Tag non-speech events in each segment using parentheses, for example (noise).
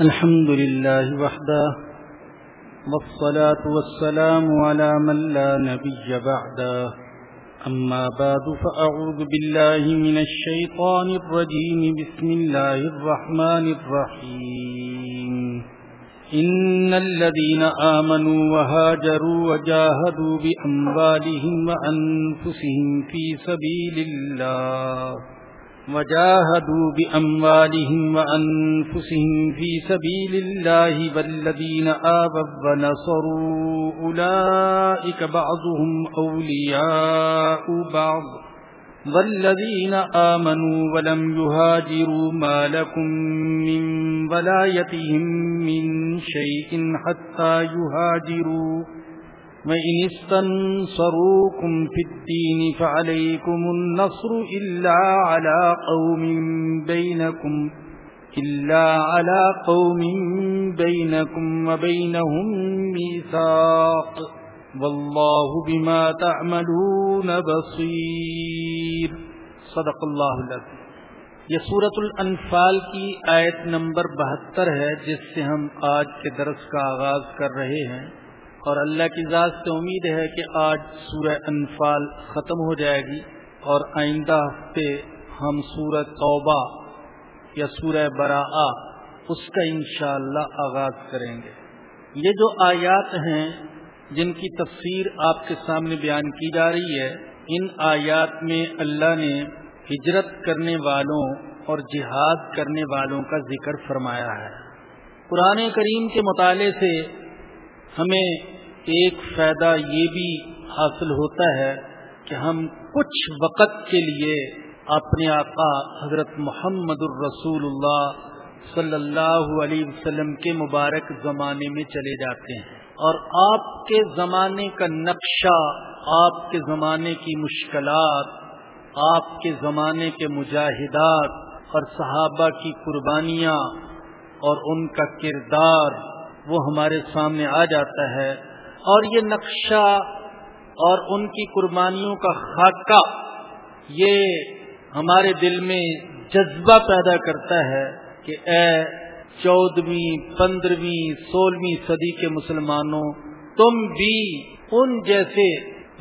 الحمد لله وحده، والصلاة والسلام على من لا نبي بعده. أما بعد، فأعوذ بالله من الشيطان الرجيم. بسم الله الرحمن الرحيم. إن الذين آمنوا وهاجروا وجاهدوا بأموالهم وأنفسهم في سبيل الله. وجاهدوا بأموالهم وأنفسهم في سبيل الله والذين آبوا ونصروا أولئك بعضهم أولياء بعض والذين آمنوا ولم يهاجروا ما لكم من ولايتهم من شيء حتى يهاجروا وإن استنصروكم في الدين فعليكم النصر إلا على قوم بينكم، إلا على قوم بينكم وبينهم ميثاق، والله بما تعملون بصير۔ صدق الله العظيم یہ سورت الانفال کی آیت نمبر بہتر ہے، جس سے ہم آج کے درس کا آغاز کر رہے ہیں۔ اور اللہ کی ذات سے امید ہے کہ آج سورہ انفال ختم ہو جائے گی اور آئندہ ہفتے ہم سورہ توبہ یا سورہ برا اس کا انشاءاللہ اللہ آغاز کریں گے۔ یہ جو آیات ہیں جن کی تفسیر آپ کے سامنے بیان کی جا رہی ہے، ان آیات میں اللہ نے ہجرت کرنے والوں اور جہاد کرنے والوں کا ذکر فرمایا ہے۔ قرآن کریم کے مطالعے سے ہمیں ایک فائدہ یہ بھی حاصل ہوتا ہے کہ ہم کچھ وقت کے لیے اپنے آقا حضرت محمد الرسول اللہ صلی اللہ علیہ وسلم کے مبارک زمانے میں چلے جاتے ہیں۔ اور آپ کے زمانے کا نقشہ، آپ کے زمانے کی مشکلات، آپ کے زمانے کے مجاہدات اور صحابہ کی قربانیاں اور ان کا کردار وہ ہمارے سامنے آ جاتا ہے اور یہ نقشہ اور ان کی قربانیوں کا خاکہ یہ ہمارے دل میں جذبہ پیدا کرتا ہے کہ اے چودہویں، پندرہویں، سولہویں صدی کے مسلمانوں، تم بھی ان جیسے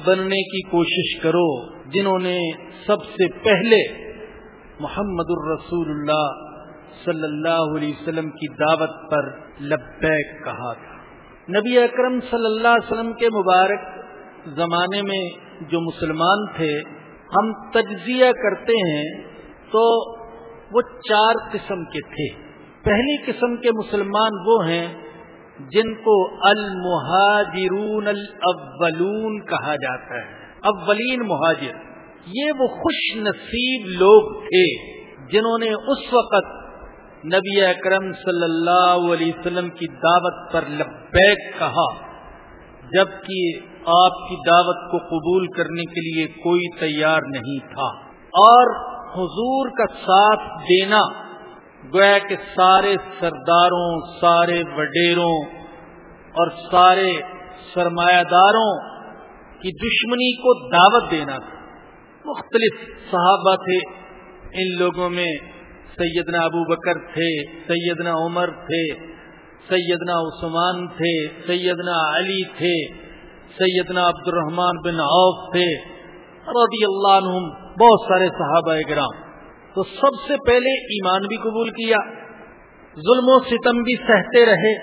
بننے کی کوشش کرو جنہوں نے سب سے پہلے محمد الرسول اللہ صلی اللہ علیہ وسلم کی دعوت پر لبیک کہا تھا۔ نبی اکرم صلی اللہ علیہ وسلم کے مبارک زمانے میں جو مسلمان تھے، ہم تجزیہ کرتے ہیں تو وہ چار قسم کے تھے۔ پہلی قسم کے مسلمان وہ ہیں جن کو المہاجرون الاولون کہا جاتا ہے۔ اولین مہاجر۔ یہ وہ خوش نصیب لوگ تھے جنہوں نے اس وقت نبی اکرم صلی اللہ علیہ وسلم کی دعوت پر لبیک کہا، جبکہ آپ کی دعوت کو قبول کرنے کے لیے کوئی تیار نہیں تھا۔ اور حضور کا ساتھ دینا، گویا کہ سارے سرداروں، سارے وڈیروں اور سارے سرمایہ داروں کی دشمنی کو دعوت دینا تھا۔ مختلف صحابہ تھے، ان لوگوں میں سیدنا ابو بکر تھے، سیدنا عمر تھے، سیدنا عثمان تھے، سیدنا علی تھے، سیدنا عبد الرحمان بن عوف تھے، رضی اللہ عنہم، بہت سارے صحابہ گرام تو سب سے پہلے ایمان بھی قبول کیا، ظلم و ستم بھی سہتے رہے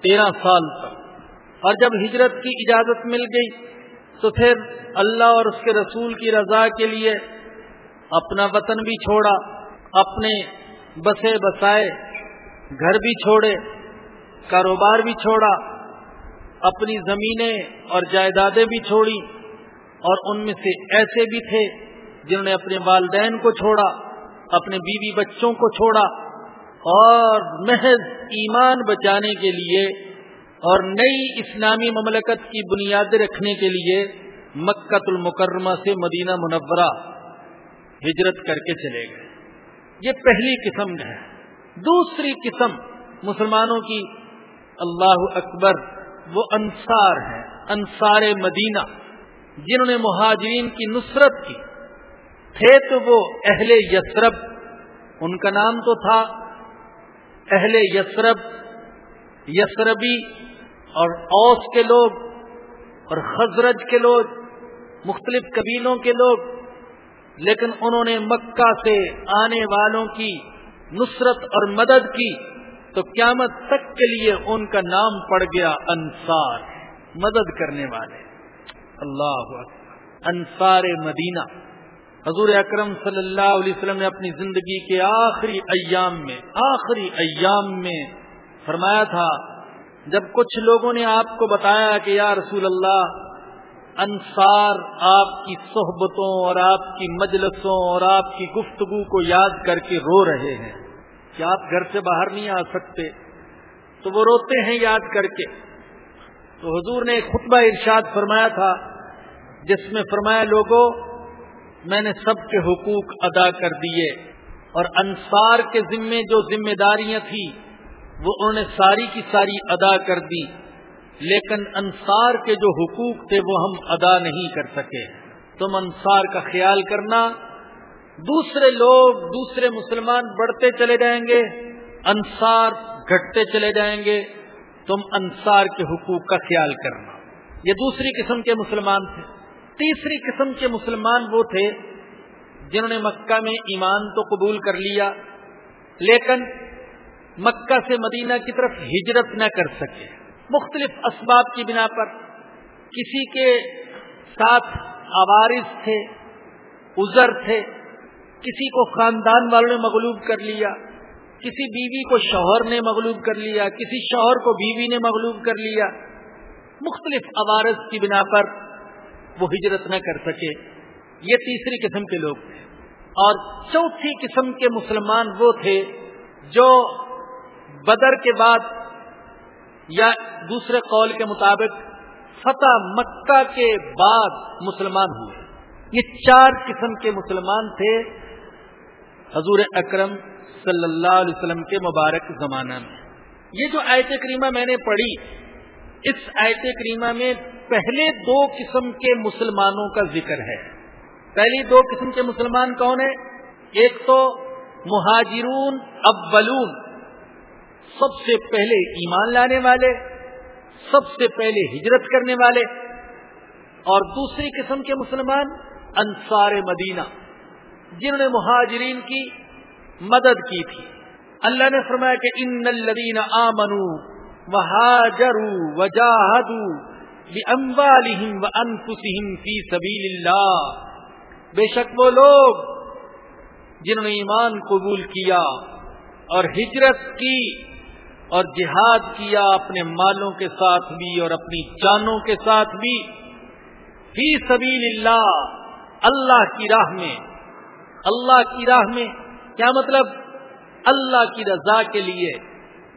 تیرہ سال تک اور جب ہجرت کی اجازت مل گئی، تو پھر اللہ اور اس کے رسول کی رضا کے لیے اپنا وطن بھی چھوڑا۔ اپنے بسے بسائے، گھر بھی چھوڑے، کاروبار بھی چھوڑا، اپنی زمینیں اور جائیدادیں بھی چھوڑی اور ان میں سے ایسے بھی تھے جنہوں نے اپنے والدین کو چھوڑا، اپنے بیوی بچوں کو چھوڑا اور محض ایمان بچانے کے لیے اور نئی اسلامی مملکت کی بنیاد رکھنے کے لیے مکت المکرمہ سے مدینہ منورہ ہجرت کر کے چلے گئے۔ یہ پہلی قسم ہے۔ دوسری قسم مسلمانوں کی اللہ اکبر وہ انصار ہے انصار مدینہ، جنہوں نے مہاجرین کی نصرت کی۔ تھے تو وہ اہل یسرب ان کا نام تو تھا اہل یسرب یسربی اور اوس کے لوگ اور خزرج کے لوگ، مختلف قبیلوں کے لوگ۔ لیکن انہوں نے مکہ سے آنے والوں کی نصرت اور مدد کی تو قیامت تک کے لیے ان کا نام پڑ گیا انصار، مدد کرنے والے۔ اللہ انصار مدینہ۔ حضور اکرم صلی اللہ علیہ وسلم نے اپنی زندگی کے آخری ایام میں، آخری ایام میں فرمایا تھا، جب کچھ لوگوں نے آپ کو بتایا کہ یا رسول اللہ انصار آپ کی صحبتوں اور آپ کی مجلسوں اور آپ کی گفتگو کو یاد کر کے رو رہے ہیں کہ آپ گھر سے باہر نہیں آ سکتے تو وہ روتے ہیں یاد کر کے تو حضور نے ایک خطبہ ارشاد فرمایا تھا جس میں فرمایا لوگوں میں نے سب کے حقوق ادا کر دیے اور انصار کے ذمے جو ذمہ داریاں تھیں وہ انہوں نے ساری کی ساری ادا کر دی لیکن انصار کے جو حقوق تھے وہ ہم ادا نہیں کر سکے۔ تم انصار کا خیال کرنا۔ دوسرے لوگ، دوسرے مسلمان بڑھتے چلے جائیں گے، انصار گھٹتے چلے جائیں گے۔ تم انصار کے حقوق کا خیال کرنا۔ یہ دوسری قسم کے مسلمان تھے۔ تیسری قسم کے مسلمان وہ تھے جنہوں نے مکہ میں ایمان تو قبول کر لیا، لیکن مکہ سے مدینہ کی طرف ہجرت نہ کر سکے۔ مختلف اسباب کی بنا پر کسی کے ساتھ آوارث تھے ازر تھے، کسی کو خاندان والوں نے مغلوب کر لیا، کسی بیوی کو شوہر نے مغلوب کر لیا، کسی شوہر کو بیوی نے مغلوب کر لیا۔ مختلف عوارض کی بنا پر وہ ہجرت نہ کر سکے۔ یہ تیسری قسم کے لوگ تھے۔ اور چوتھی قسم کے مسلمان وہ تھے جو بدر کے بعد یا دوسرے قول کے مطابق، فتح مکہ کے بعد مسلمان ہوئے۔ یہ چار قسم کے مسلمان تھے۔ حضور اکرم صلی اللہ علیہ وسلم کے مبارک زمانہ میں۔ یہ جو آیت کریمہ میں نے پڑھی، اس آیت کریمہ میں پہلے دو قسم کے مسلمانوں کا ذکر ہے۔ پہلی دو قسم کے مسلمان کون ہیں؟ ایک تو مہاجرون، اولون۔ سب سے پہلے ایمان لانے والے، سب سے پہلے ہجرت کرنے والے اور دوسری قسم کے مسلمان انصار مدینہ، جنہوں نے مہاجرین کی مدد کی تھی۔ اللہ نے فرمایا کہ ان الذین آمنوا وهاجروا وجاهدوا باموالهم وانفسهم في سبيل الله بے شک وہ لوگ جنہوں نے ایمان قبول کیا اور ہجرت کی اور جہاد کیا اپنے مالوں کے ساتھ بھی اور اپنی جانوں کے ساتھ بھی۔ فی سبیل اللہ اللہ کی راہ میں۔ اللہ کی راہ میں۔ کیا مطلب؟ اللہ کی رضا کے لیے۔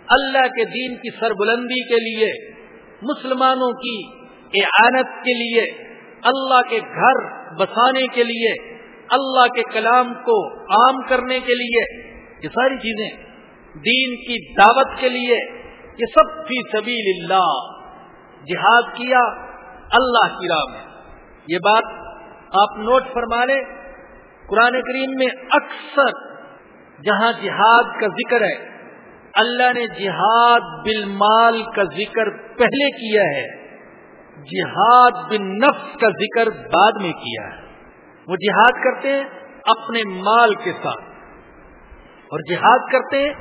اللہ کے دین کی سربلندی کے لیے۔ مسلمانوں کی اعانت کے لیے۔ اللہ کے گھر بسانے کے لیے۔ اللہ کے کلام کو عام کرنے کے لیے۔ یہ ساری چیزیں۔ دین کی دعوت کے لیے یہ سب فی سبیل اللہ جہاد کیا، اللہ کی راہ میں۔ یہ بات آپ نوٹ فرما لیں، قرآن کریم میں اکثر جہاں جہاد کا ذکر ہے، اللہ نے جہاد بالمال کا ذکر پہلے کیا ہے، جہاد بن نفس کا ذکر بعد میں کیا ہے۔ وہ جہاد کرتے ہیں اپنے مال کے ساتھ، اور جہاد کرتے ہیں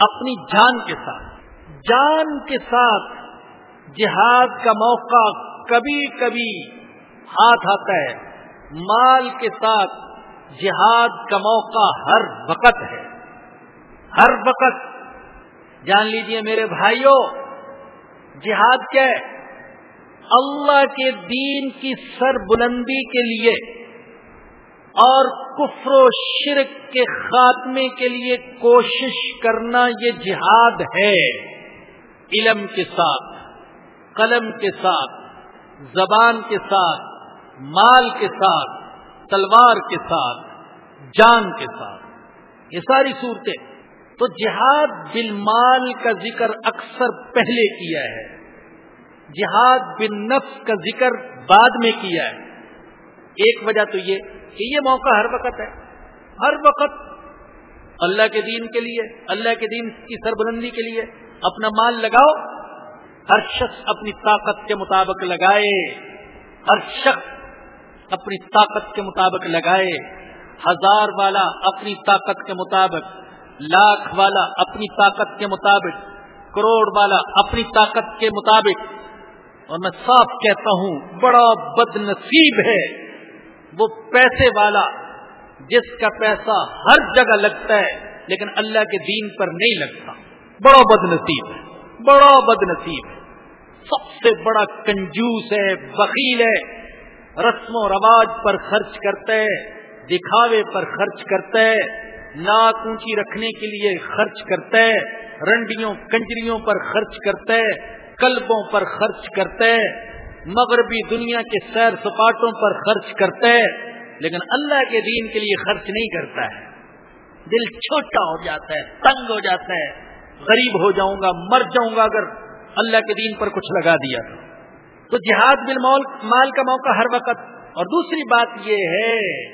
اپنی جان کے ساتھ۔ جان کے ساتھ جہاد کا موقع کبھی کبھی ہاتھ آتا ہے۔ مال کے ساتھ جہاد کا موقع ہر وقت ہے۔ ہر وقت۔ جان لیجیے میرے بھائیوں، جہاد کیا ہے؟ اللہ کے دین کی سر بلندی کے لیے۔ اور کفر و شرک کے خاتمے کے لیے کوشش کرنا یہ جہاد ہے۔ علم کے ساتھ، قلم کے ساتھ، زبان کے ساتھ، مال کے ساتھ، تلوار کے ساتھ، جان کے ساتھ۔ یہ ساری صورتیں۔ تو جہاد بالمال کا ذکر اکثر پہلے کیا ہے۔ جہاد بن نفس کا ذکر بعد میں کیا ہے۔ ایک وجہ تو یہ کہ یہ موقع ہر وقت ہے۔ ہر وقت اللہ کے دین کے لیے، اللہ کے دین کی سربلندی کے لیے اپنا مال لگاؤ۔ ہر شخص اپنی طاقت کے مطابق لگائے۔ ہر شخص اپنی طاقت کے مطابق لگائے۔ ہزار والا اپنی طاقت کے مطابق، لاکھ والا اپنی طاقت کے مطابق، کروڑ والا اپنی طاقت کے مطابق۔ اور میں صاف کہتا ہوں، بڑا بد نصیب ہے۔ وہ پیسے والا جس کا پیسہ ہر جگہ لگتا ہے، لیکن اللہ کے دین پر نہیں لگتا۔ بڑا بد نصیب ہے، بڑا بد نصیب ہے۔ سب سے بڑا کنجوس ہے وکیل ہے۔ رسم و رواج پر خرچ کرتا ہے، دکھاوے پر خرچ کرتا ہے۔ ناک اونچی رکھنے کے لیے خرچ کرتا ہے۔ رنڈیوں، کنجریوں پر خرچ کرتا ہے۔ کلبوں پر خرچ کرتا ہے۔ مغربی دنیا کے سیر سپاٹوں پر خرچ کرتا ہے، لیکن اللہ کے دین کے لیے خرچ نہیں کرتا ہے۔ دل چھوٹا ہو جاتا ہے، تنگ ہو جاتا ہے۔ غریب ہو جاؤں گا، مر جاؤں گا اگر اللہ کے دین پر کچھ لگا دیا تو۔ جہاد بل مال کا موقع ہر وقت۔ اور دوسری بات یہ ہے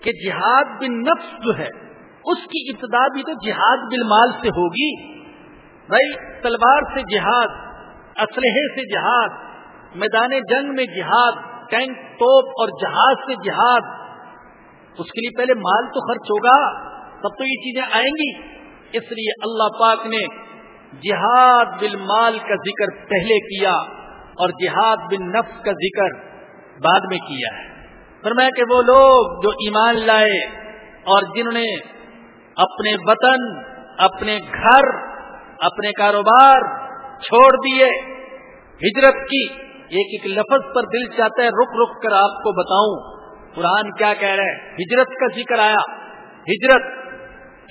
کہ جہاد بن نفس جو ہے، اس کی ابتدا بھی تو جہاد بل مال سے ہوگی۔ بھائی، تلوار سے جہاد، اسلحے سے جہاد میدان جنگ میں جہاد، ٹینک، توپ اور جہاز سے جہاد۔ اس کے لیے پہلے مال تو خرچ ہوگا، تب تو یہ چیزیں آئیں گی۔ اس لیے اللہ پاک نے جہاد بل مال کا ذکر پہلے کیا اور جہاد بن نفس کا ذکر بعد میں کیا ہے۔ فرمایا کہ وہ لوگ جو ایمان لائے اور جنہوں نے اپنے وطن، اپنے گھر، اپنے کاروبار چھوڑ دیے، ہجرت کی ایک ایک لفظ پر دل چاہتا ہے، رک رک کر آپ کو بتاؤں۔ قرآن کیا کہہ رہا ہے؟ ہجرت کا ذکر آیا۔ ہجرت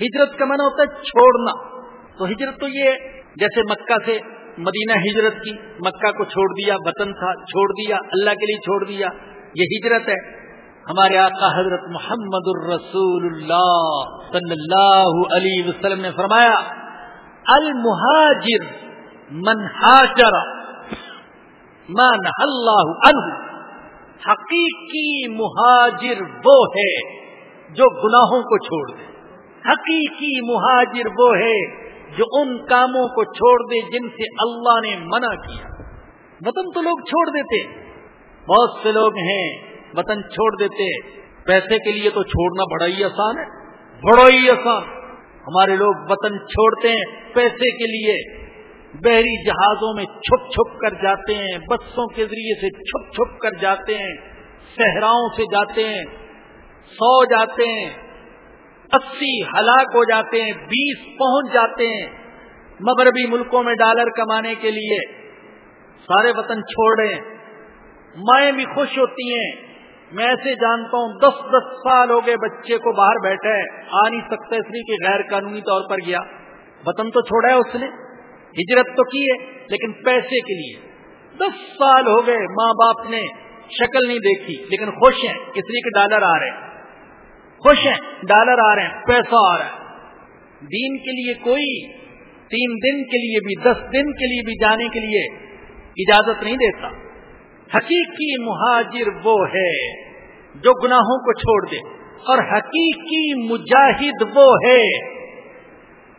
ہجرت کا من ہوتا ہے چھوڑنا۔ تو ہجرت تو یہ جیسے مکہ سے مدینہ ہجرت کی، مکہ کو چھوڑ دیا، وطن تھا، چھوڑ دیا، اللہ کے لیے چھوڑ دیا۔ یہ ہجرت ہے۔ ہمارے آقا حضرت محمد الرسول اللہ صلی اللہ علیہ وسلم نے فرمایا، المہاجر من حاجر مان اللہ عنہ حقیقی مہاجر وہ ہے جو گناہوں کو چھوڑ دے۔ حقیقی مہاجر وہ ہے جو ان کاموں کو چھوڑ دے جن سے اللہ نے منع کیا۔ وطن تو لوگ چھوڑ دیتے۔ بہت سے لوگ ہیں وطن چھوڑ دیتے۔ پیسے کے لیے تو چھوڑنا بڑا ہی آسان ہے۔ بڑا ہی آسان۔ ہمارے لوگ وطن چھوڑتے ہیں پیسے کے لیے۔ بحری جہازوں میں چھپ چھپ کر جاتے ہیں، بسوں کے ذریعے سے چھپ چھپ کر جاتے ہیں، صحراؤں سے جاتے ہیں، سو جاتے ہیں، اسی ہلاک ہو جاتے ہیں، بیس پہنچ جاتے ہیں مغربی ملکوں میں ڈالر کمانے کے لیے۔ سارے وطن چھوڑ رہے ہیں۔ مائیں بھی خوش ہوتی ہیں۔ میں ایسے جانتا ہوں، دس دس سال ہو گئے بچے کو باہر بیٹھے آ نہیں سکتا، اس لیے کہ غیر قانونی طور پر گیا۔ وطن تو چھوڑا ہے اس نے۔ ہجرت تو کی ہے، لیکن پیسے کے لیے۔ دس سال ہو گئے، ماں باپ نے شکل نہیں دیکھی، لیکن خوش ہیں۔ اس لیے کہ ڈالر آ رہے ہیں؟ خوش ہیں، ڈالر آ رہے ہیں، پیسہ آ رہا ہے۔ دین کے لیے کوئی، تین دن کے لیے بھی، دس دن کے لیے بھی جانے کے لیے اجازت نہیں دیتا۔ حقیقی مہاجر وہ ہے جو گناہوں کو چھوڑ دے، اور حقیقی مجاہد وہ ہے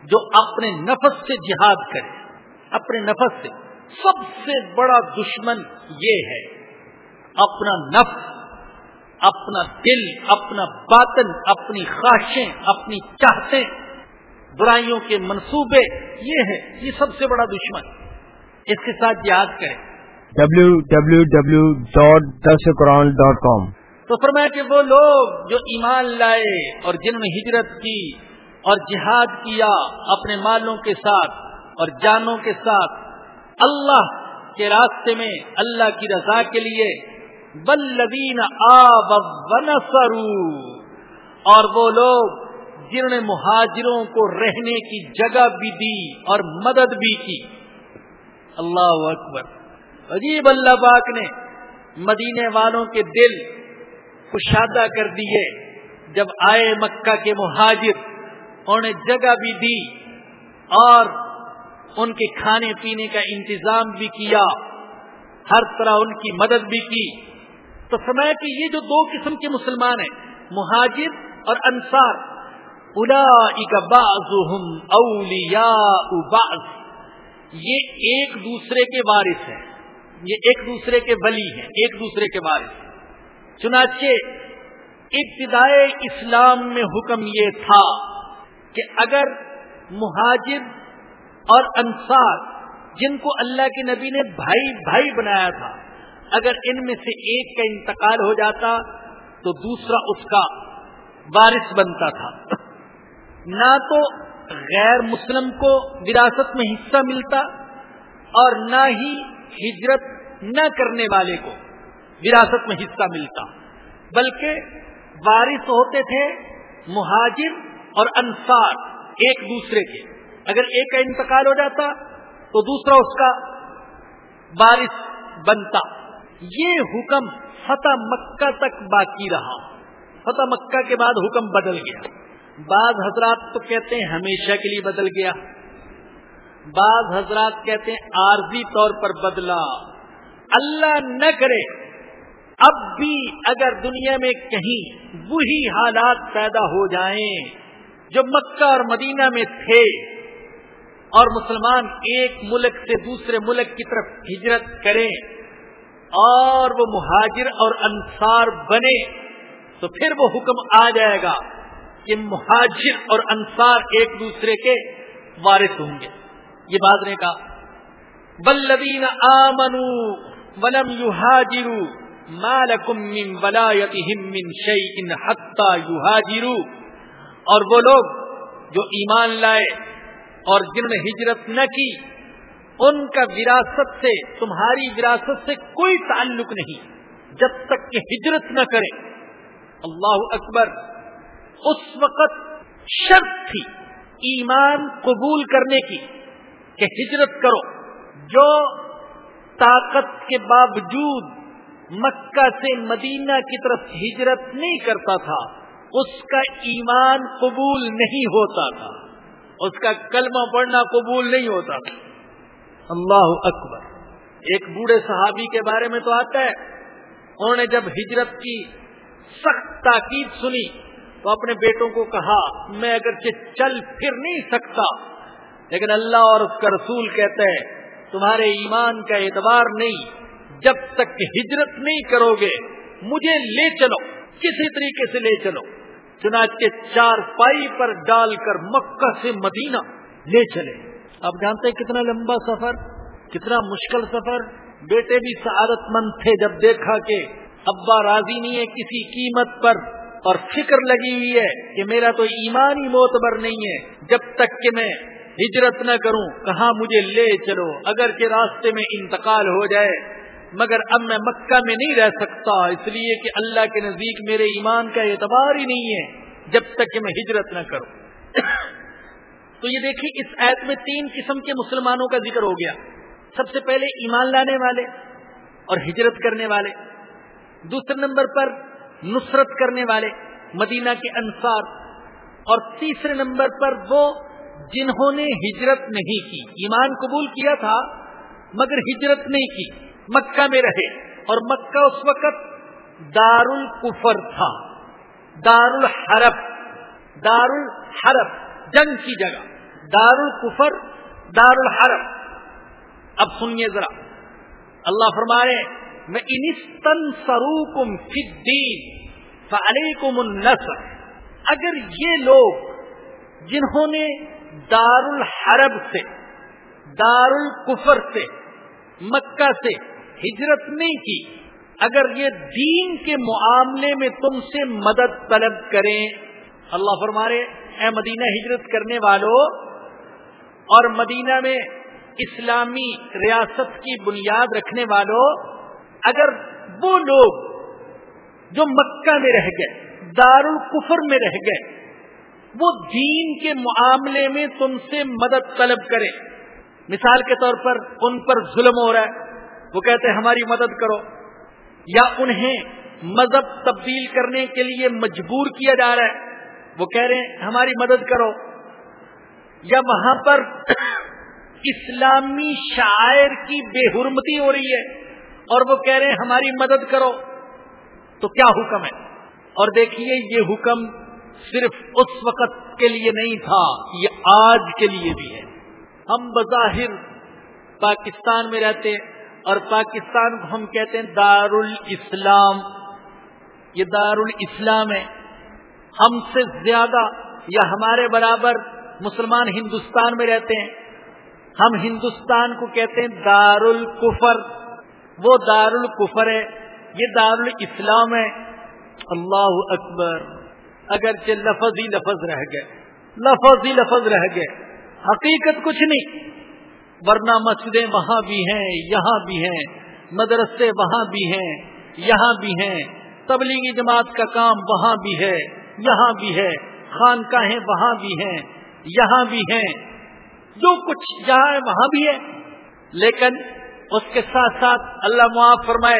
جو اپنے نفس سے جہاد کرے۔ اپنے نفس سے۔ سب سے بڑا دشمن یہ ہے اپنا نفس اپنا دل اپنا باطن اپنی خواہشیں اپنی چاہتے برائیوں کے منصوبے یہ ہے یہ سب سے بڑا دشمن۔ اس کے ساتھ یاد کریں ڈبلو ڈبلو ڈبلو ڈاٹ دس قرآن ڈاٹ کام تو فرمایا کہ وہ لوگ جو ایمان لائے اور جن میں ہجرت کی اور جہاد کیا اپنے مالوں کے ساتھ اور جانوں کے ساتھ اللہ کے راستے میں اللہ کی رضا کے لیے بلدین اور وہ لوگ جنہوں نے مہاجروں کو رہنے کی جگہ بھی دی اور مدد بھی کی۔ اللہ اکبر۔ عجیب اللہ پاک نے مدینے والوں کے دل کشادہ کر دیے۔ جب آئے مکہ کے مہاجر، انہوں نے جگہ بھی دی اور ان کے کھانے پینے کا انتظام بھی کیا، ہر طرح ان کی مدد بھی کی۔ تو سمے کہ یہ جو دو قسم کے مسلمان ہیں، مہاجر اور انصار اولیاء بعض۔ یہ ایک دوسرے کے وارث ہیں، یہ ایک دوسرے کے ولی ہیں، ایک دوسرے کے وارث۔ چنانچہ ابتدائے اسلام میں حکم یہ تھا کہ اگر مہاجر اور انصار جن کو اللہ کے نبی نے بھائی بھائی بنایا تھا۔ اگر ان میں سے ایک کا انتقال ہو جاتا تو دوسرا اس کا وارث بنتا تھا۔ نہ تو غیر مسلم کو وراثت میں حصہ ملتا اور نہ ہی ہجرت نہ کرنے والے کو وراثت میں حصہ ملتا۔ بلکہ وارث ہوتے تھے مہاجر اور انصار ایک دوسرے کے۔ اگر ایک کا انتقال ہو جاتا تو دوسرا اس کا وارث بنتا۔ یہ حکم فتح مکہ تک باقی رہا۔ فتح مکہ کے بعد حکم بدل گیا۔ بعض حضرات تو کہتے ہیں ہمیشہ کے لیے بدل گیا۔ بعض حضرات کہتے ہیں عارضی طور پر بدلا۔ اللہ نہ کرے۔ اب بھی اگر دنیا میں کہیں وہی حالات پیدا ہو جائیں جو مکہ اور مدینہ میں تھے اور مسلمان ایک ملک سے دوسرے ملک کی طرف ہجرت کریں اور وہ مہاجر اور انصار بنے تو پھر وہ حکم آ جائے گا کہ مہاجر اور انصار ایک دوسرے کے وارث ہوں گے۔ یہ بات نے کہا بلبین آمنو ولم یو حاجرو مالکم من ولایتہم من شیئن حتی یو اور وہ لوگ جو ایمان لائے اور جن میں ہجرت نہ کی، ان کا وراثت سے، تمہاری وراثت سے کوئی تعلق نہیں، جب تک کہ ہجرت نہ کرے۔ اللہ اکبر، اس وقت شرط تھی ایمان قبول کرنے کی کہ ہجرت کرو، جو طاقت کے باوجود مکہ سے مدینہ کی طرف ہجرت نہیں کرتا تھا، اس کا ایمان قبول نہیں ہوتا تھا۔ اس کا کلمہ پڑھنا قبول نہیں ہوتا۔ اللہ اکبر۔ ایک بوڑھے صحابی کے بارے میں تو آتا ہے۔ انہوں نے جب ہجرت کی سخت تاکید سنی تو اپنے بیٹوں کو کہا، میں اگرچہ چل پھر نہیں سکتا، لیکن اللہ اور اس کا رسول کہتے ہیں، تمہارے ایمان کا اعتبار نہیں، جب تک ہجرت نہیں کرو گے، مجھے لے چلو، کسی طریقے سے لے چلو۔ چنانچہ چار پائی پر ڈال کر مکہ سے مدینہ لے چلے۔ اب جانتے ہیں کتنا لمبا سفر، کتنا مشکل سفر؟ بیٹے بھی سعادت مند تھے جب دیکھا کہ ابا راضی نہیں ہے کسی قیمت پر اور فکر لگی ہوئی ہے کہ میرا تو ایمان ہی موتبر نہیں ہے۔ جب تک کہ میں ہجرت نہ کروں، کہاں مجھے لے چلو؟ اگر کے راستے میں انتقال ہو جائے مگر اب میں مکہ میں نہیں رہ سکتا، اس لیے کہ اللہ کے نزدیک میرے ایمان کا اعتبار ہی نہیں ہے، جب تک کہ میں ہجرت نہ کروں۔ تو یہ دیکھیے اس ایت میں تین قسم کے مسلمانوں کا ذکر ہو گیا۔ سب سے پہلے ایمان لانے والے اور ہجرت کرنے والے۔ دوسرے نمبر پر نصرت کرنے والے، مدینہ کے انصار۔ اور تیسرے نمبر پر وہ جنہوں نے ہجرت نہیں کی۔ ایمان قبول کیا تھا، مگر ہجرت نہیں کی۔ مکہ میں رہے اور مکہ اس وقت دار الکفر تھا دار الحرب دار الحرب جنگ کی جگہ دار الکفر دار الحرب اب سنیے ذرا، اللہ فرمائے، میں انستن سروکم فدین فعلیکم النصر۔ اگر یہ لوگ جنہوں نے دار الحرب سے دار الکفر سے، مکہ سے ہجرت نہیں کی۔ اگر یہ دین کے معاملے میں تم سے مدد طلب کریں، اللہ فرمارے، اے مدینہ ہجرت کرنے والوں اور مدینہ میں اسلامی ریاست کی بنیاد رکھنے والوں اگر وہ لوگ جو مکہ میں رہ گئے دار القفر میں رہ گئے، وہ دین کے معاملے میں تم سے مدد طلب کرے مثال کے طور پر ان پر ظلم ہو رہا ہے۔ وہ کہتے ہیں، ہماری مدد کرو۔ یا انہیں مذہب تبدیل کرنے کے لیے مجبور کیا جا رہا ہے۔ وہ کہہ رہے ہیں، ہماری مدد کرو۔ یا وہاں پر (coughs) اسلامی شاعر کی بے حرمتی ہو رہی ہے اور وہ کہہ رہے ہیں، ہماری مدد کرو۔ تو کیا حکم ہے؟ اور دیکھیے، یہ حکم صرف اس وقت کے لیے نہیں تھا، یہ آج کے لیے بھی ہے۔ ہم بظاہر پاکستان میں رہتے اور پاکستان کو ہم کہتے ہیں دار الاسلام یہ دار الاسلام ہے. ہم سے زیادہ یا ہمارے برابر مسلمان ہندوستان میں رہتے ہیں. ہم ہندوستان کو کہتے ہیں دار الکفر وہ دار الکفر ہے. یہ دار الاسلام ہے. اللہ اکبر. اگرچہ لفظ ہی لفظ رہ گئے. لفظ ہی لفظ رہ گئے. حقیقت کچھ نہیں. ورنہ مسجدیں وہاں بھی ہیں، یہاں بھی ہیں، مدرسے وہاں بھی ہیں، یہاں بھی ہیں۔ تبلیغی جماعت کا کام وہاں بھی ہے، یہاں بھی ہے۔ خانقاہیں وہاں بھی ہیں، یہاں بھی ہیں۔ جو کچھ جہاں ہے، وہاں بھی ہے۔ لیکن اس کے ساتھ ساتھ اللہ معاف فرمائے،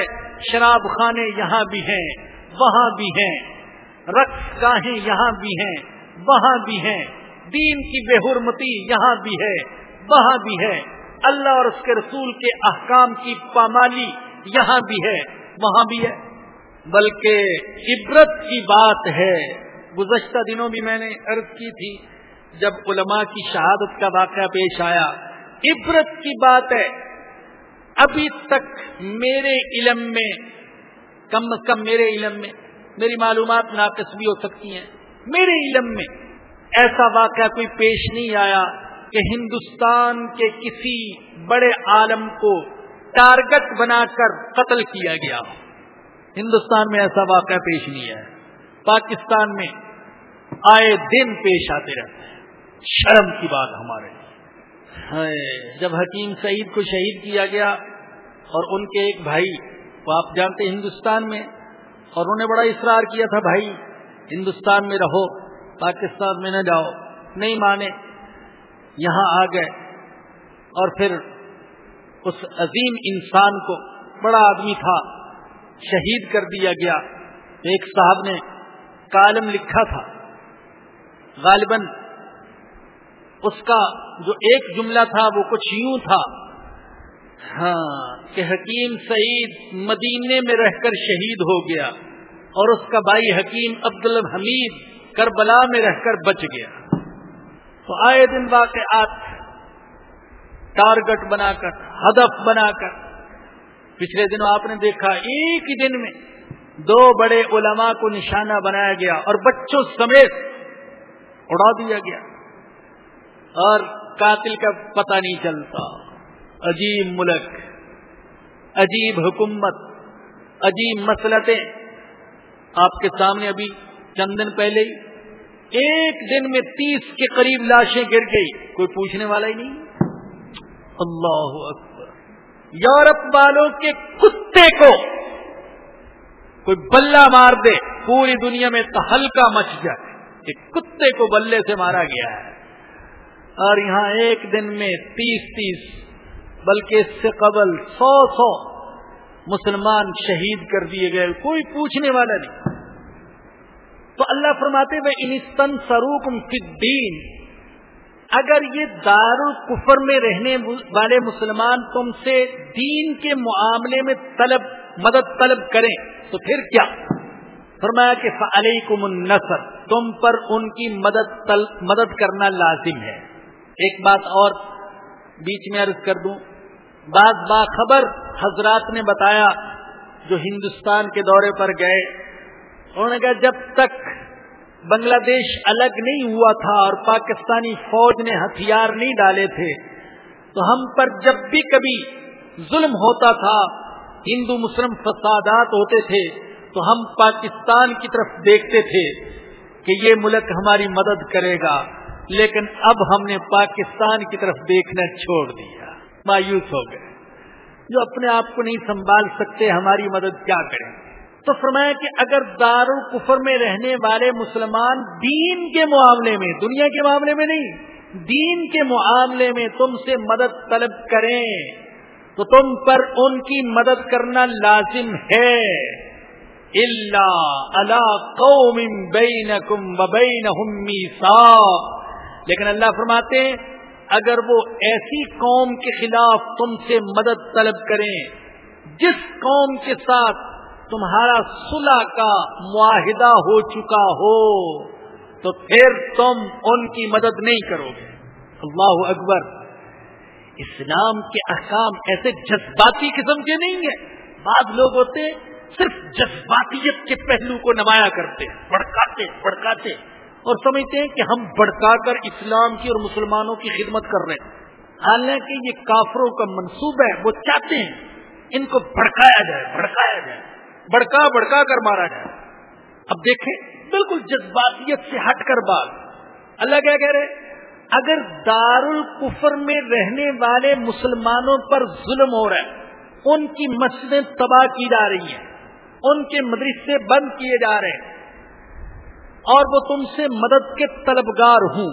شراب خانے یہاں بھی ہیں، وہاں بھی ہیں۔ رقص گاہیں یہاں بھی ہیں، وہاں بھی ہیں۔ دین کی بے حرمتی یہاں بھی ہے۔ وہاں بھی ہے۔ اللہ اور اس کے رسول کے احکام کی پامالی یہاں بھی ہے، وہاں بھی ہے۔ بلکہ عبرت کی بات ہے۔ گزشتہ دنوں بھی میں نے عرض کی تھی، جب علماء کی شہادت کا واقعہ پیش آیا، عبرت کی بات ہے۔ ابھی تک میرے علم میں، کم از کم میرے علم میں، میری معلومات ناقص بھی ہو سکتی ہیں۔ میرے علم میں ایسا واقعہ کوئی پیش نہیں آیا۔ کہ ہندوستان کے کسی بڑے عالم کو ٹارگٹ بنا کر قتل کیا گیا ہندوستان میں ایسا واقعہ پیش نہیں ہے پاکستان میں آئے دن پیش آتے رہتے ہیں۔ شرم کی بات ہمارے جب حکیم سعید کو شہید کیا گیا اور ان کے ایک بھائی، وہ آپ جانتے ہندوستان میں، اور انہوں نے بڑا اصرار کیا تھا، بھائی، ہندوستان میں رہو، پاکستان میں نہ جاؤ، نہیں مانے یہاں آ گئے اور پھر اس عظیم انسان کو بڑا آدمی تھا، شہید کر دیا گیا۔ ایک صاحب نے کالم لکھا تھا۔ غالباً اس کا جو ایک جملہ تھا وہ کچھ یوں تھا۔ ہاں کہ حکیم سعید مدینے میں رہ کر شہید ہو گیا اور اس کا بھائی حکیم عبد الحمید کربلا میں رہ کر بچ گیا۔ تو آئے دن واقعات، ٹارگٹ بنا کر ہدف بنا کر پچھلے دنوں آپ نے دیکھا، ایک ہی دن میں دو بڑے علماء کو نشانہ بنایا گیا اور بچوں سمیت اڑا دیا گیا۔ اور قاتل کا پتہ نہیں چلتا۔ عجیب ملک، عجیب حکومت، عجیب مسلطیں۔ آپ کے سامنے ابھی چند دن پہلے ہی ایک دن میں تیس کے قریب لاشیں گر گئی۔ کوئی پوچھنے والا ہی نہیں۔ اللہ اکبر۔ یورپ والوں کے کتے کو کوئی بلہ مار دے، پوری دنیا میں تہلکا مچ جائے۔ کہ کتے کو بلے سے مارا گیا ہے۔ اور یہاں ایک دن میں تیس تیس، بلکہ اس سے قبل سو سو مسلمان شہید کر دیے گئے۔ کوئی پوچھنے والا نہیں۔ تو اللہ فرماتے ہوئے انستن سروکم فدین اگر یہ دارالکفر میں رہنے والے مسلمان تم سے دین کے معاملے میں طلب، مدد طلب کریں، تو پھر کیا؟ فرمایا کہ علیکم النصر، تم پر ان کی مدد مدد کرنا لازم ہے۔ ایک بات اور بیچ میں عرض کر دوں، بعض باخبر حضرات نے بتایا جو ہندوستان کے دورے پر گئے، انہوں نے کہا جب تک بنگلہ دیش الگ نہیں ہوا تھا اور پاکستانی فوج نے ہتھیار نہیں ڈالے تھے، تو ہم پر جب بھی کبھی ظلم ہوتا تھا، ہندو مسلم فسادات ہوتے تھے، تو ہم پاکستان کی طرف دیکھتے تھے کہ یہ ملک ہماری مدد کرے گا، لیکن اب ہم نے پاکستان کی طرف دیکھنا چھوڑ دیا۔ مایوس ہو گئے۔ جو اپنے آپ کو نہیں سنبھال سکتے، ہماری مدد کیا کریں؟ گے تو فرمایا کہ اگر دار الکفر میں رہنے والے مسلمان دین کے معاملے میں، دنیا کے معاملے میں نہیں، دین کے معاملے میں تم سے مدد طلب کریں، تو تم پر ان کی مدد کرنا لازم ہے۔ اللہ اللہ قوم بینکم وبینہم میثاق لیکن اللہ فرماتے ہیں، اگر وہ ایسی قوم کے خلاف تم سے مدد طلب کریں، جس قوم کے ساتھ تمہارا صلح کا معاہدہ ہو چکا ہو، تو پھر تم ان کی مدد نہیں کرو گے۔ اللہ اکبر۔ اسلام کے احکام ایسے جذباتی قسم کے نہیں ہیں۔ بعض لوگ ہوتے صرف جذباتیت کے پہلو کو نمایاں کرتے بڑکاتے بڑکاتے اور سمجھتے ہیں کہ ہم بڑکا کر اسلام کی اور مسلمانوں کی خدمت کر رہے ہیں۔ حالانکہ یہ کافروں کا منصوبہ ہے، وہ چاہتے ہیں ان کو بڑکایا جائے بڑکایا جائے۔ بڑکا بڑکا کر مارا جائے۔ اب دیکھیں، بالکل جذباتیت سے ہٹ کر بات۔ اللہ کیا کہہ رہے اگر دار الکفر میں رہنے والے مسلمانوں پر ظلم ہو رہا ہے، ان کی مسجدیں تباہ کی جا رہی ہیں، ان کے مدرسے بند کیے جا رہے ہیں، اور وہ تم سے مدد کے طلبگار ہوں،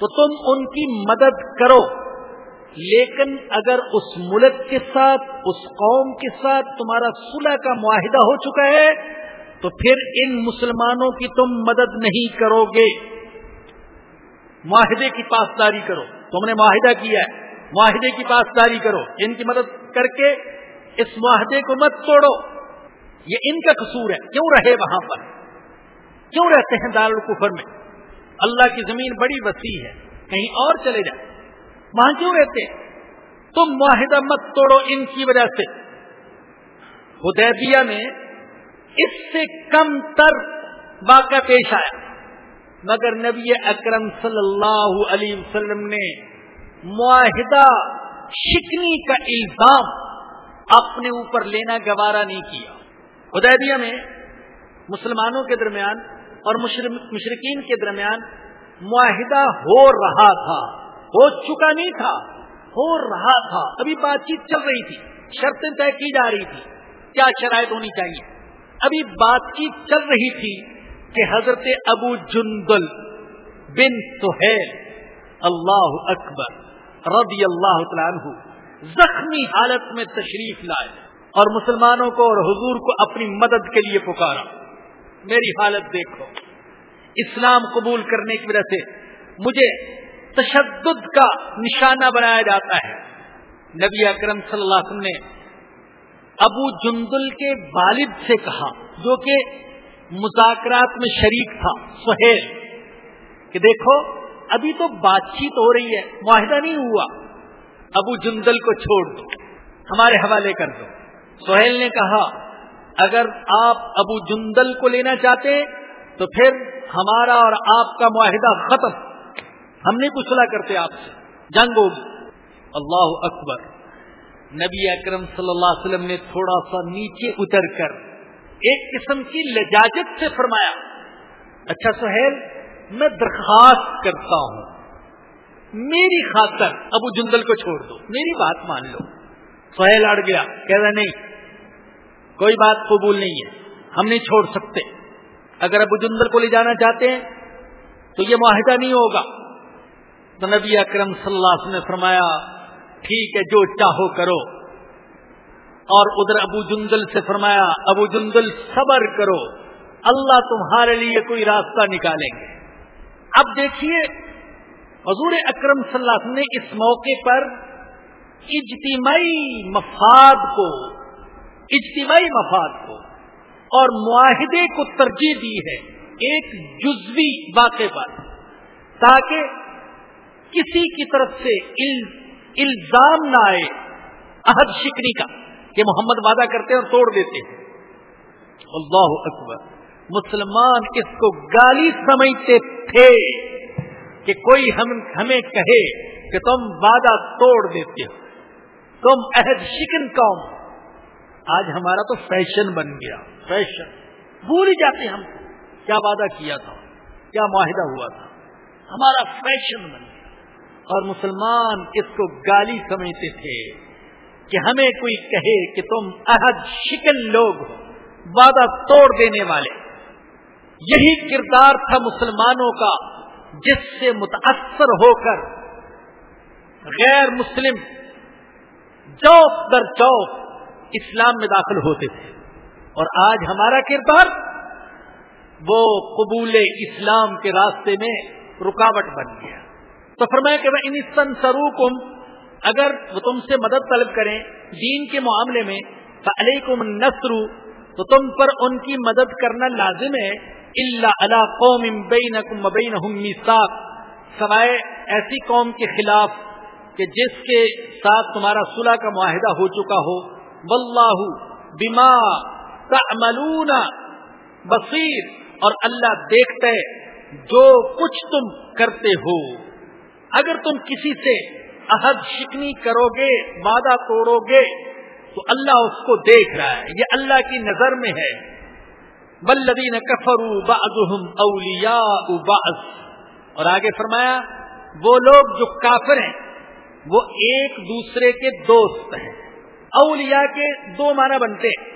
تو تم ان کی مدد کرو۔ لیکن اگر اس ملک کے ساتھ، اس قوم کے ساتھ تمہارا صلح کا معاہدہ ہو چکا ہے، تو پھر ان مسلمانوں کی تم مدد نہیں کرو گے۔ معاہدے کی پاسداری کرو۔ تم نے معاہدہ کیا ہے۔ معاہدے کی پاسداری کرو۔ ان کی مدد کر کے اس معاہدے کو مت توڑو۔ یہ ان کا قصور ہے۔ کیوں رہے وہاں پر؟ کیوں رہتے ہیں دارالکفر میں؟ اللہ کی زمین بڑی وسیع ہے۔ کہیں اور چلے جائیں۔ وہاں کیوں رہتے؟ تم معاہدہ مت توڑو ان کی وجہ سے۔ حدیبیہ میں اس سے کم تر واقعہ پیش آیا۔ مگر نبی اکرم صلی اللہ علیہ وسلم نے معاہدہ شکنی کا الزام اپنے اوپر لینا گوارا نہیں کیا۔ حدیبیہ میں مسلمانوں کے درمیان اور مشرقین کے درمیان معاہدہ ہو رہا تھا۔ ہو چکا نہیں تھا، ہو رہا تھا۔ ابھی بات چیت چل رہی تھی، شرطیں طے کی جا رہی تھی، کیا شرائط ہونی چاہیے۔ ابھی بات چیت چل رہی تھی کہ حضرت ابو جندل بن سہیل، اللہ اکبر، رضی اللہ عنہ، زخمی حالت میں تشریف لائے اور مسلمانوں کو اور حضور کو اپنی مدد کے لیے پکارا۔ میری حالت دیکھو، اسلام قبول کرنے کی وجہ سے مجھے تشدد کا نشانہ بنایا جاتا ہے۔ نبی اکرم صلی اللہ علیہ وسلم نے ابو جندل کے والد سے کہا، جو کہ مذاکرات میں شریک تھا، سہیل۔ کہ دیکھو، ابھی تو بات چیت ہو رہی ہے، معاہدہ نہیں ہوا۔ ابو جندل کو چھوڑ دو، ہمارے حوالے کر دو۔ سہیل نے کہا، اگر آپ ابو جندل کو لینا چاہتے، تو پھر ہمارا اور آپ کا معاہدہ ختم۔ ہم نہیں کچھ کرتے آپ سے۔ جنگ ہوگی۔ اللہ اکبر۔ نبی اکرم صلی اللہ علیہ وسلم نے تھوڑا سا نیچے اتر کر ایک قسم کی لجاجت سے فرمایا اچھا سہیل، میں درخواست کرتا ہوں۔ میری خاطر ابو جندل کو چھوڑ دو۔ میری بات مان لو۔ سہیل اڑ گیا۔ کہہ رہا نہیں، کوئی بات قبول نہیں ہے۔ ہم نہیں چھوڑ سکتے۔ اگر ابو جندر کو لے جانا چاہتے ہیں، تو یہ معاہدہ نہیں ہوگا۔ تو نبی اکرم صلی اللہ علیہ وسلم نے فرمایا، ٹھیک ہے، جو چاہو کرو۔ اور ادھر ابو جندل سے فرمایا، ابو جندل، صبر کرو۔ اللہ تمہارے لیے کوئی راستہ نکالیں گے۔ اب دیکھیے، حضور اکرم صلی اللہ علیہ وسلم نے اس موقع پر اجتماعی مفاد کو، اجتماعی مفاد کو اور معاہدے کو ترجیح دی ہے۔ ایک جزوی واقع پر، تاکہ کسی کی طرف سے الزام نہ آئے، عہد شکنی کا، کہ محمد وعدہ کرتے ہیں اور توڑ دیتے ہیں۔ اللہ اکبر۔ مسلمان اس کو گالی سمجھتے تھے کہ کوئی ہم ہمیں کہے کہ تم وعدہ توڑ دیتے ہو۔ تم عہد شکن قوم آج ہمارا تو فیشن بن گیا۔ فیشن۔ بھول ہی جاتے ہم۔ کیا وعدہ کیا تھا؟ کیا معاہدہ ہوا تھا؟ ہمارا فیشن بن گیا۔ اور مسلمان اس کو گالی سمجھتے تھے کہ ہمیں کوئی کہے کہ تم عہد شکن لوگ ہو، وعدہ توڑ دینے والے۔ یہی کردار تھا مسلمانوں کا، جس سے متاثر ہو کر غیر مسلم چوک در چوک اسلام میں داخل ہوتے تھے۔ اور آج ہمارا کردار وہ قبول اسلام کے راستے میں رکاوٹ بن گیا۔ تو فرمایا کہ میں ان سروکم اگر وہ تم سے مدد طلب کریں دین کے معاملے میں علیکم نسرو تو تم پر ان کی مدد کرنا لازم ہے اللہ اللہ قوم سوائے ایسی قوم کے خلاف کہ جس کے ساتھ تمہارا صلح کا معاہدہ ہو چکا ہو۔ واللہ بما تعملون بصیر اور اللہ دیکھتے جو کچھ تم کرتے ہو۔ اگر تم کسی سے عہد شکنی کرو گے وعدہ توڑو گے تو اللہ اس کو دیکھ رہا ہے۔ یہ اللہ کی نظر میں ہے۔ بلدین کفرو بعضهم اولیاء بعض۔ اور آگے فرمایا، وہ لوگ جو کافر ہیں، وہ ایک دوسرے کے دوست ہیں۔ اولیاء کے دو معنی بنتے ہیں۔